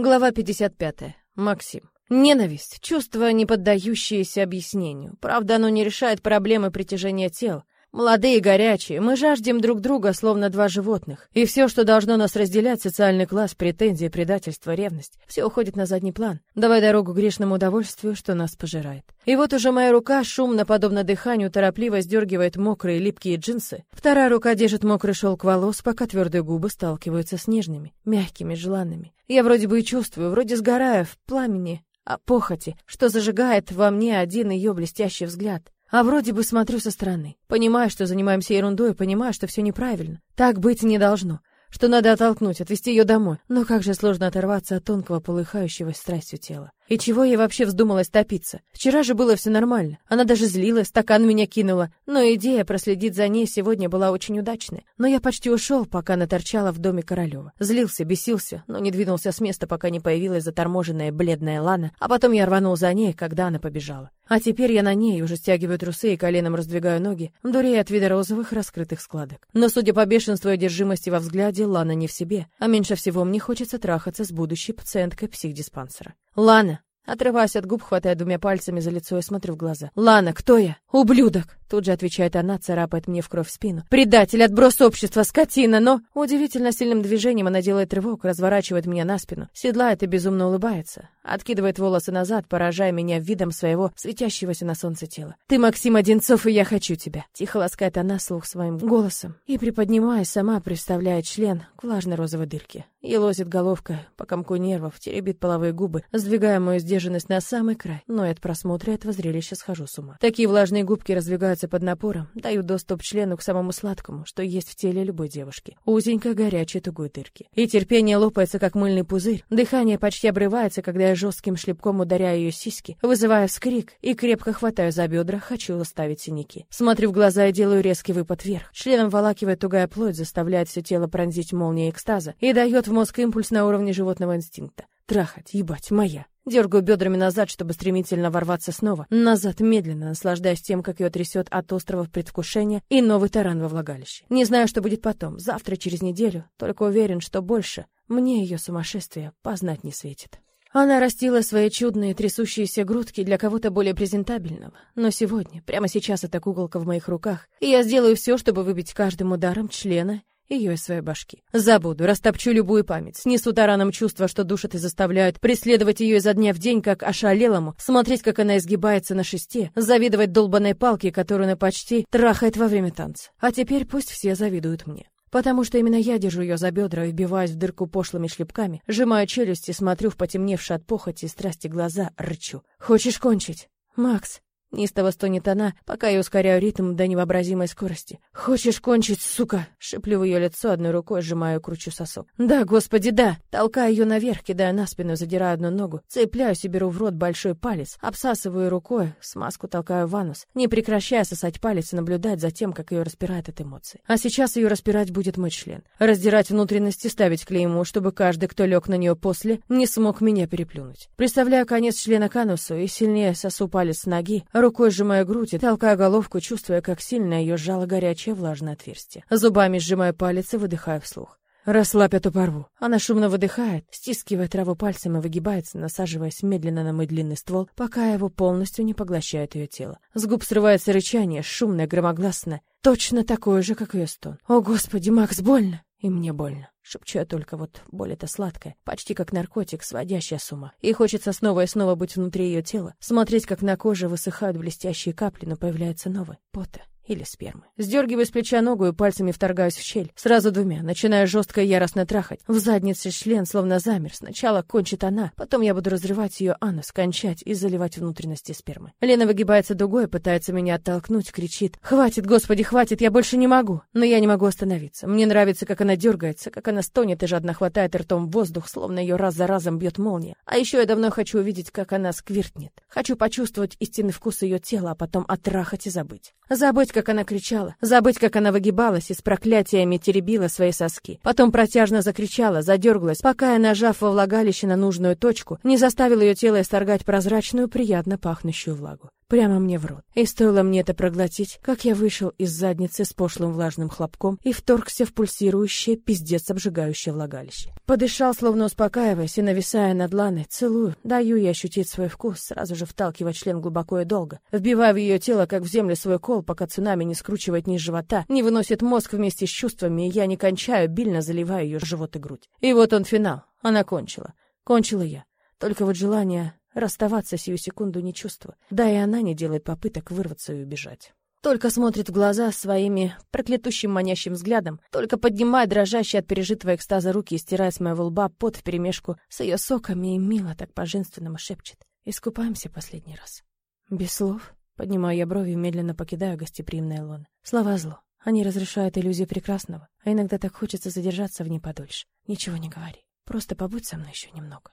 Глава 55. Максим. Ненависть — чувство, не поддающееся объяснению. Правда, оно не решает проблемы притяжения тел. Молодые горячие, мы жаждем друг друга, словно два животных. И все, что должно нас разделять, социальный класс, претензии, предательство, ревность, все уходит на задний план, давая дорогу грешному удовольствию, что нас пожирает. И вот уже моя рука, шумно, подобно дыханию, торопливо сдергивает мокрые липкие джинсы. Вторая рука держит мокрый шелк волос, пока твердые губы сталкиваются с нежными, мягкими, желанными. Я вроде бы и чувствую, вроде сгораю в пламени, а похоти, что зажигает во мне один ее блестящий взгляд. А вроде бы смотрю со стороны. Понимаю, что занимаемся ерундой, понимаю, что все неправильно. Так быть не должно. Что надо оттолкнуть, отвезти ее домой. Но как же сложно оторваться от тонкого, полыхающего страстью тела. И чего ей вообще вздумалось топиться? Вчера же было все нормально. Она даже злилась, стакан меня кинула. Но идея проследить за ней сегодня была очень удачной. Но я почти ушел, пока она торчала в доме Королева. Злился, бесился, но не двинулся с места, пока не появилась заторможенная бледная Лана, а потом я рванул за ней, когда она побежала. А теперь я на ней уже стягиваю трусы и коленом раздвигаю ноги, дурея от вида розовых раскрытых складок. Но, судя по бешенству и одержимости во взгляде, Лана не в себе, а меньше всего мне хочется трахаться с будущей пациенткой психдиспансера. «Лана!» Отрываясь от губ, хватая двумя пальцами за лицо и смотрю в глаза. «Лана, кто я? Ублюдок!» Тут же отвечает она, царапает мне в кровь спину. «Предатель, отброс общества, скотина, но...» Удивительно сильным движением она делает рывок, разворачивает меня на спину, седлает и безумно улыбается. Откидывает волосы назад, поражая меня видом своего светящегося на солнце тела. «Ты Максим Одинцов, и я хочу тебя!» Тихо ласкает она слух своим голосом. И, приподнимаясь, сама представляет член к влажной розовой дырке. И лозит головкой по комку нервов, теребит половые губы, сдвигая мою сдержанность на самый край. Но от просмотра этого зрелища схожу с ума. Такие влажные губки раздвигаются под напором, дают доступ члену к самому сладкому, что есть в теле любой девушки. Узенькой, горячей, тугой дырки. И терпение лопается, как мыльный пузырь. Дыхание почти обрывается, когда я жестким шлепком ударяю ее сиськи, вызывая вскрик и крепко хватаю за бедра, хочу оставить синяки. Смотрю в глаза и делаю резкий выпад вверх. Членом волакивает тугая плоть, заставляет все тело пронзить молнией экстаза и дает в мозг импульс на уровне животного инстинкта. Трахать, ебать, моя. Дергаю бедрами назад, чтобы стремительно ворваться снова. Назад медленно, наслаждаясь тем, как ее трясет от острого предвкушения и новый таран во влагалище. Не знаю, что будет потом, завтра, через неделю, только уверен, что больше мне ее сумасшествие познать не светит. Она растила свои чудные трясущиеся грудки для кого-то более презентабельного. Но сегодня, прямо сейчас эта куколка в моих руках, и я сделаю все, чтобы выбить каждым ударом члена ее из своей башки. Забуду, растопчу любую память, снесу тараном чувства, что душат и заставляют преследовать ее изо дня в день, как ошалелому, смотреть, как она изгибается на шесте, завидовать долбанной палке, которую она почти трахает во время танца. А теперь пусть все завидуют мне. Потому что именно я держу ее за бедра и вбиваюсь в дырку пошлыми шлепками, сжимаю челюсти, смотрю в потемневшие от похоти и страсти глаза, рычу. «Хочешь кончить?» «Макс!» Неистово стонет она, пока я ускоряю ритм до невообразимой скорости. «Хочешь кончить, сука?» Шиплю в ее лицо, одной рукой сжимаю кручу сосок. «Да, господи, да!» Толкаю ее наверх, кидая на спину, задираю одну ногу, цепляюсь и беру в рот большой палец, обсасываю рукой, смазку толкаю в анус, не прекращая сосать палец и наблюдать за тем, как ее распирает от эмоций. А сейчас ее распирать будет мой член. Раздирать внутренности, ставить клейму, чтобы каждый, кто лег на нее после, не смог меня переплюнуть. Представляю конец члена к анусу и сильнее сосу палец ноги, Рукой сжимая грудь и толкая головку, чувствуя, как сильно ее сжало горячее влажное отверстие. Зубами сжимая палец и выдыхая вслух. «Расслабь эту порву». Она шумно выдыхает, стискивая траву пальцем и выгибается, насаживаясь медленно на мой длинный ствол, пока его полностью не поглощает ее тело. С губ срывается рычание, шумное, громогласное, точно такое же, как ее стон. «О, Господи, Макс, больно!» И мне больно. Шепчу я только вот боль это сладкая, почти как наркотик, сводящая с ума. И хочется снова и снова быть внутри ее тела, смотреть, как на коже высыхают блестящие капли, но появляется новый пота или спермы. Сдергиваю с плеча ногу и пальцами вторгаюсь в щель. Сразу двумя, начиная жестко и яростно трахать. В заднице член словно замер. Сначала кончит она, потом я буду разрывать ее анус, кончать и заливать внутренности спермы. Лена выгибается дугой, пытается меня оттолкнуть, кричит. «Хватит, господи, хватит, я больше не могу!» Но я не могу остановиться. Мне нравится, как она дергается, как она стонет и жадно хватает ртом воздух, словно ее раз за разом бьет молния. А еще я давно хочу увидеть, как она сквиртнет. Хочу почувствовать истинный вкус ее тела, а потом оттрахать и забыть. Забыть, как она кричала, забыть, как она выгибалась и с проклятиями теребила свои соски. Потом протяжно закричала, задергалась, пока я, нажав во влагалище на нужную точку, не заставил ее тело исторгать прозрачную, приятно пахнущую влагу. Прямо мне в рот. И стоило мне это проглотить, как я вышел из задницы с пошлым влажным хлопком и вторгся в пульсирующее, пиздец обжигающее влагалище. Подышал, словно успокаиваясь, и, нависая над Ланой, целую, даю ей ощутить свой вкус, сразу же вталкивать член глубоко и долго, вбивая в ее тело, как в землю, свой кол, пока цунами не скручивает низ живота, не выносит мозг вместе с чувствами, и я не кончаю, бильно заливаю ее живот и грудь. И вот он финал. Она кончила. Кончила я. Только вот желание расставаться сию секунду не чувствую. Да и она не делает попыток вырваться и убежать. Только смотрит в глаза своими проклятущим манящим взглядом, только поднимает дрожащие от пережитого экстаза руки и стирает с моего лба пот вперемешку с ее соками и мило так по-женственному шепчет. «Искупаемся последний раз». Без слов поднимаю я брови и медленно покидаю гостеприимное лоно. Слова зло. Они разрешают иллюзию прекрасного, а иногда так хочется задержаться в ней подольше. Ничего не говори. Просто побудь со мной еще немного.